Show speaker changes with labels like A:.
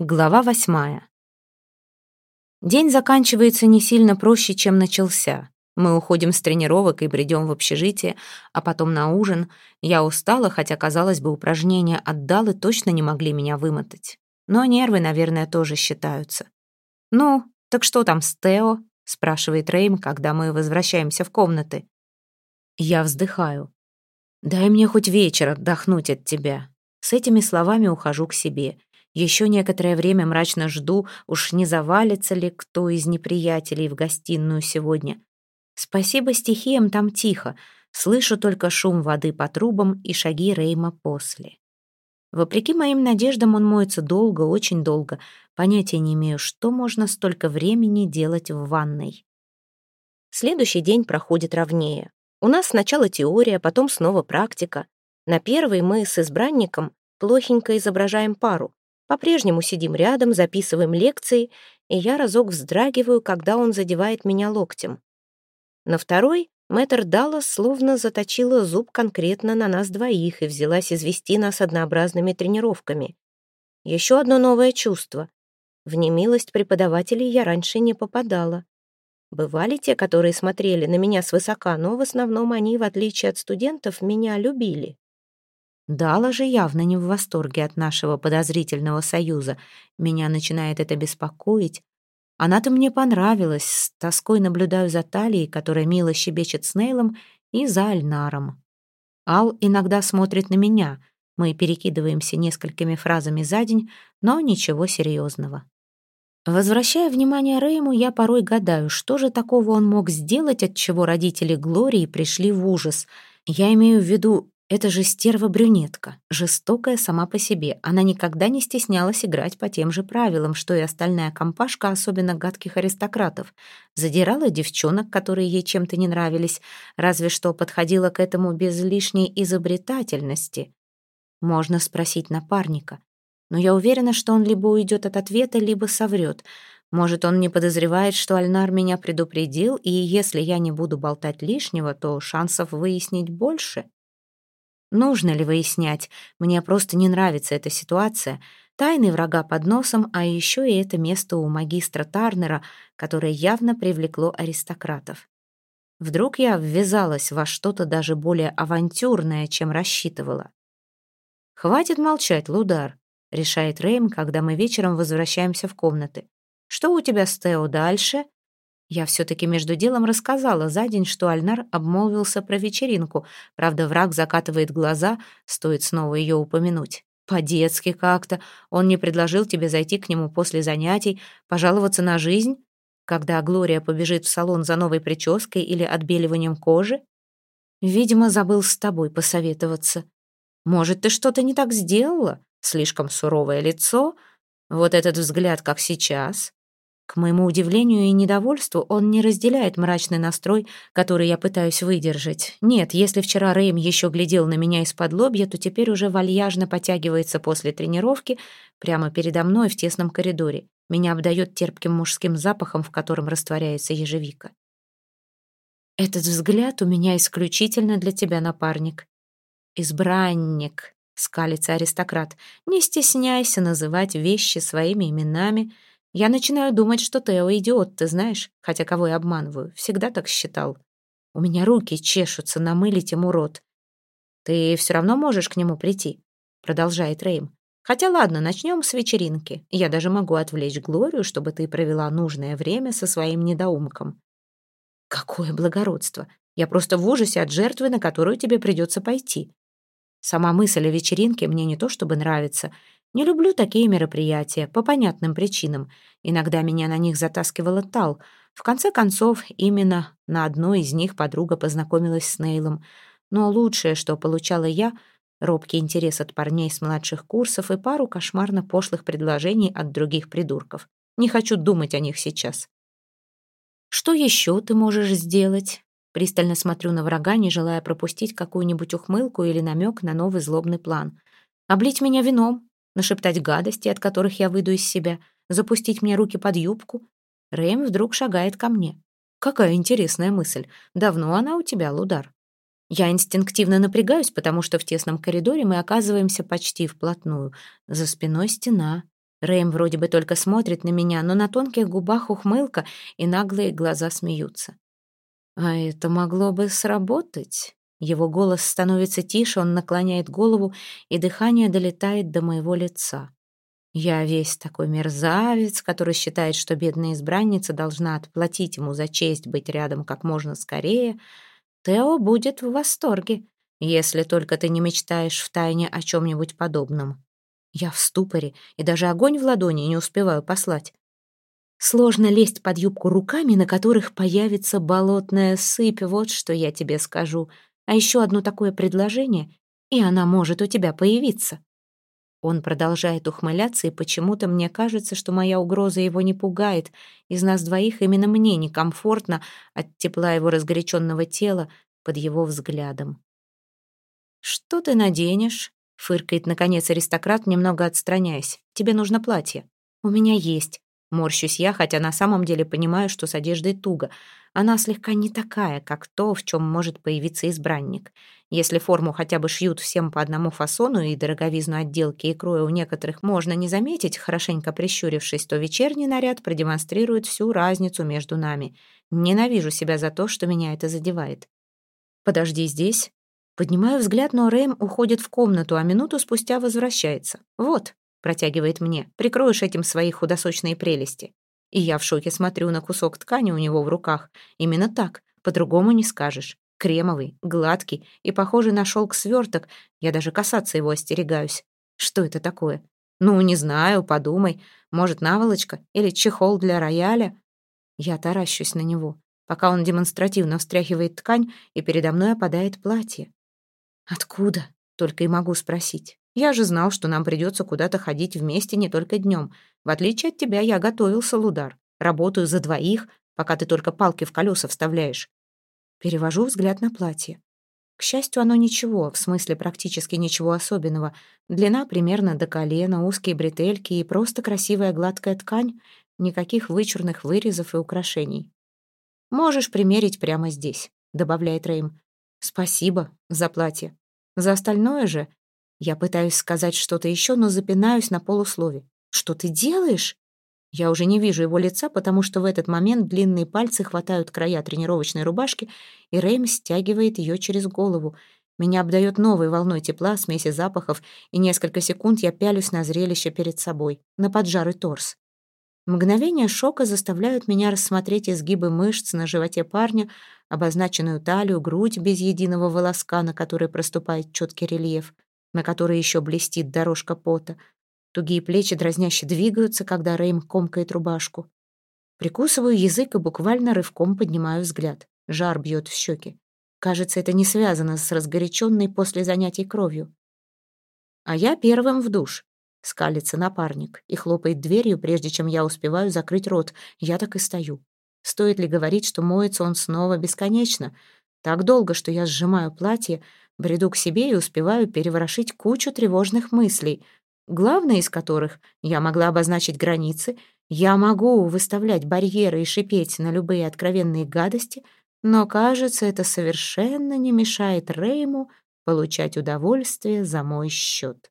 A: Глава восьмая. День заканчивается не сильно проще, чем начался. Мы уходим с тренировок и бредем в общежитие, а потом на ужин. Я устала, хотя, казалось бы, упражнения отдал и точно не могли меня вымотать. Но нервы, наверное, тоже считаются. «Ну, так что там с Тео?» — спрашивает Рейм, когда мы возвращаемся в комнаты. Я вздыхаю. «Дай мне хоть вечер отдохнуть от тебя». С этими словами ухожу к себе — еще некоторое время мрачно жду, уж не завалится ли кто из неприятелей в гостиную сегодня. Спасибо стихиям, там тихо. Слышу только шум воды по трубам и шаги Рейма после. Вопреки моим надеждам, он моется долго, очень долго. Понятия не имею, что можно столько времени делать в ванной. Следующий день проходит ровнее. У нас сначала теория, потом снова практика. На первый мы с избранником плохенько изображаем пару. По-прежнему сидим рядом, записываем лекции, и я разок вздрагиваю, когда он задевает меня локтем. На второй мэтр Даллас словно заточила зуб конкретно на нас двоих и взялась извести нас однообразными тренировками. Еще одно новое чувство. В немилость преподавателей я раньше не попадала. Бывали те, которые смотрели на меня свысока, но в основном они, в отличие от студентов, меня любили. Дала же явно не в восторге от нашего подозрительного союза. Меня начинает это беспокоить. Она-то мне понравилась. С тоской наблюдаю за Талией, которая мило щебечет с Нейлом, и за Альнаром. Ал иногда смотрит на меня. Мы перекидываемся несколькими фразами за день, но ничего серьезного. Возвращая внимание Рейму, я порой гадаю, что же такого он мог сделать, от чего родители Глории пришли в ужас. Я имею в виду это же стерва-брюнетка, жестокая сама по себе. Она никогда не стеснялась играть по тем же правилам, что и остальная компашка, особенно гадких аристократов. Задирала девчонок, которые ей чем-то не нравились, разве что подходила к этому без лишней изобретательности. Можно спросить напарника. Но я уверена, что он либо уйдет от ответа, либо соврет. Может, он не подозревает, что Альнар меня предупредил, и если я не буду болтать лишнего, то шансов выяснить больше. Нужно ли выяснять? Мне просто не нравится эта ситуация. Тайны врага под носом, а еще и это место у магистра Тарнера, которое явно привлекло аристократов. Вдруг я ввязалась во что-то даже более авантюрное, чем рассчитывала. «Хватит молчать, Лудар», — решает Рейм, когда мы вечером возвращаемся в комнаты. «Что у тебя с Тео дальше?» Я все-таки между делом рассказала за день, что Альнар обмолвился про вечеринку. Правда, враг закатывает глаза, стоит снова ее упомянуть. По-детски как-то. Он не предложил тебе зайти к нему после занятий, пожаловаться на жизнь, когда Глория побежит в салон за новой прической или отбеливанием кожи? Видимо, забыл с тобой посоветоваться. Может, ты что-то не так сделала? Слишком суровое лицо? Вот этот взгляд, как сейчас. К моему удивлению и недовольству, он не разделяет мрачный настрой, который я пытаюсь выдержать. Нет, если вчера Рэйм еще глядел на меня из-под лобья, то теперь уже вальяжно потягивается после тренировки прямо передо мной в тесном коридоре. Меня обдает терпким мужским запахом, в котором растворяется ежевика. «Этот взгляд у меня исключительно для тебя, напарник». «Избранник», — скалится аристократ, — «не стесняйся называть вещи своими именами». Я начинаю думать, что Тео идиот, ты знаешь, хотя кого я обманываю, всегда так считал. У меня руки чешутся намылить ему рот. Ты все равно можешь к нему прийти, продолжает Рейм. Хотя ладно, начнем с вечеринки. Я даже могу отвлечь Глорию, чтобы ты провела нужное время со своим недоумком. Какое благородство! Я просто в ужасе от жертвы, на которую тебе придется пойти. Сама мысль о вечеринке мне не то чтобы нравится. Не люблю такие мероприятия, по понятным причинам. Иногда меня на них затаскивала Тал. В конце концов, именно на одной из них подруга познакомилась с Нейлом. Но лучшее, что получала я — робкий интерес от парней с младших курсов и пару кошмарно пошлых предложений от других придурков. Не хочу думать о них сейчас. «Что еще ты можешь сделать?» Пристально смотрю на врага, не желая пропустить какую-нибудь ухмылку или намек на новый злобный план. «Облить меня вином, нашептать гадости, от которых я выйду из себя, запустить мне руки под юбку. Рэм вдруг шагает ко мне. Какая интересная мысль. Давно она у тебя, Лудар? Я инстинктивно напрягаюсь, потому что в тесном коридоре мы оказываемся почти вплотную. За спиной стена. Рэйм вроде бы только смотрит на меня, но на тонких губах ухмылка и наглые глаза смеются. А это могло бы сработать. Его голос становится тише, он наклоняет голову, и дыхание долетает до моего лица. Я весь такой мерзавец, который считает, что бедная избранница должна отплатить ему за честь быть рядом как можно скорее. Тео будет в восторге, если только ты не мечтаешь втайне о чем-нибудь подобном. Я в ступоре и даже огонь в ладони не успеваю послать. Сложно лезть под юбку руками, на которых появится болотная сыпь, вот что я тебе скажу. А еще одно такое предложение, и она может у тебя появиться. Он продолжает ухмыляться, и почему-то мне кажется, что моя угроза его не пугает. Из нас двоих именно мне некомфортно от тепла его разгоряченного тела под его взглядом. «Что ты наденешь?» — фыркает, наконец, аристократ, немного отстраняясь. «Тебе нужно платье». «У меня есть». Морщусь я, хотя на самом деле понимаю, что с одеждой туго. Она слегка не такая, как то, в чем может появиться избранник. Если форму хотя бы шьют всем по одному фасону и дороговизну отделки и кроя у некоторых можно не заметить, хорошенько прищурившись, то вечерний наряд продемонстрирует всю разницу между нами. Ненавижу себя за то, что меня это задевает. «Подожди здесь». Поднимаю взгляд, но Рэм уходит в комнату, а минуту спустя возвращается. «Вот, Протягивает мне. Прикроешь этим свои худосочные прелести. И я в шоке смотрю на кусок ткани у него в руках. Именно так, по-другому не скажешь. Кремовый, гладкий и похожий на шелк сверток. Я даже касаться его остерегаюсь. Что это такое? Ну, не знаю, подумай. Может, наволочка или чехол для рояля? Я таращусь на него, пока он демонстративно встряхивает ткань, и передо мной опадает платье. «Откуда?» — только и могу спросить. Я же знал, что нам придется куда-то ходить вместе не только днем. В отличие от тебя, я готовился, Лудар. Работаю за двоих, пока ты только палки в колеса вставляешь. Перевожу взгляд на платье. К счастью, оно ничего, в смысле практически ничего особенного. Длина примерно до колена, узкие бретельки и просто красивая гладкая ткань, никаких вычурных вырезов и украшений. «Можешь примерить прямо здесь», — добавляет Рейм. «Спасибо за платье. За остальное же я пытаюсь сказать что-то еще, но запинаюсь на полуслове. «Что ты делаешь?» Я уже не вижу его лица, потому что в этот момент длинные пальцы хватают края тренировочной рубашки, и Рэйм стягивает ее через голову. Меня обдает новой волной тепла, смеси запахов, и несколько секунд я пялюсь на зрелище перед собой, на поджарый торс. Мгновения шока заставляют меня рассмотреть изгибы мышц на животе парня, обозначенную талию, грудь без единого волоска, на которой проступает четкий рельеф — на которой еще блестит дорожка пота. Тугие плечи дразняще двигаются, когда Рейм комкает рубашку. Прикусываю язык и буквально рывком поднимаю взгляд. Жар бьет в щеки. Кажется, это не связано с разгоряченной после занятий кровью. А я первым в душ. Скалится напарник и хлопает дверью, прежде чем я успеваю закрыть рот. Я так и стою. Стоит ли говорить, что моется он снова бесконечно? Так долго, что я сжимаю платье, Бреду к себе и успеваю переворошить кучу тревожных мыслей, главное из которых я могла обозначить границы, я могу выставлять барьеры и шипеть на любые откровенные гадости, но, кажется, это совершенно не мешает Рейму получать удовольствие за мой счет.